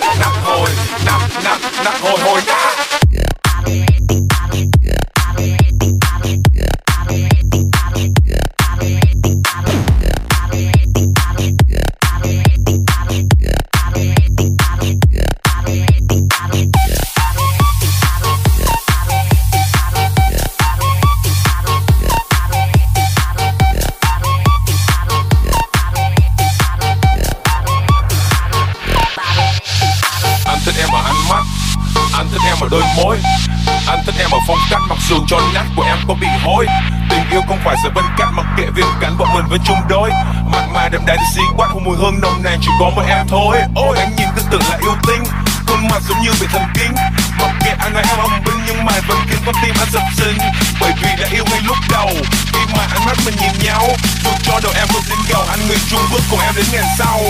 nắp hồi nắp nắp nắp hồi hồi nắp có mỗi em thôi. Ôi, anh nhìn cứ tưởng là yêu tinh. Khuôn mặt giống như bị thần kinh. Mặc kệ anh hay hâm binh, nhưng mà vẫn khiến con tim anh sập sinh bởi vì đã yêu ngay lúc đầu. Khi mà ánh mắt mình nhìn nhau dù cho đầu em luôn dính gầu anh người Trung Quốc cùng em đến ngày sau.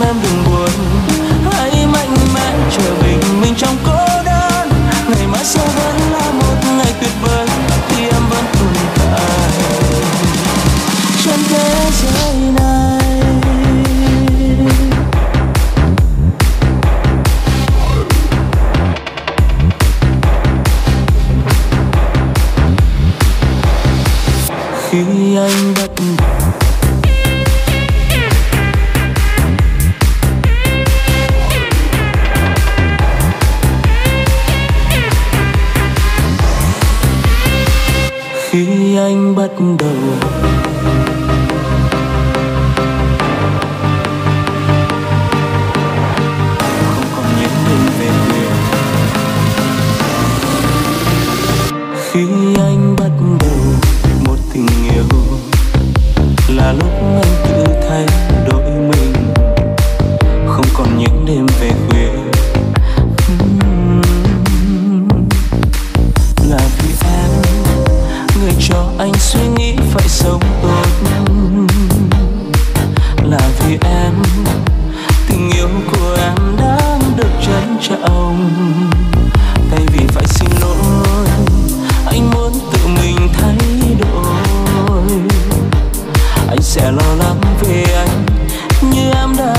Mang sẽ lo lắng vì anh. Như em đã